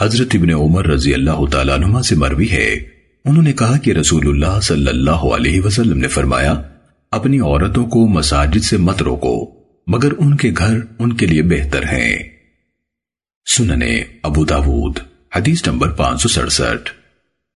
حضرت ابن عمر رضی اللہ تعالیٰ عنہ سے مروی ہے۔ انہوں نے کہا کہ رسول اللہ صلی اللہ علیہ وسلم نے فرمایا، اپنی عورتوں کو مساجد سے مت روکو، مگر ان کے گھر ان کے لیے بہتر ہیں۔ سننے ابو داود، حدیث نمبر پانچ سو سڑسٹھ۔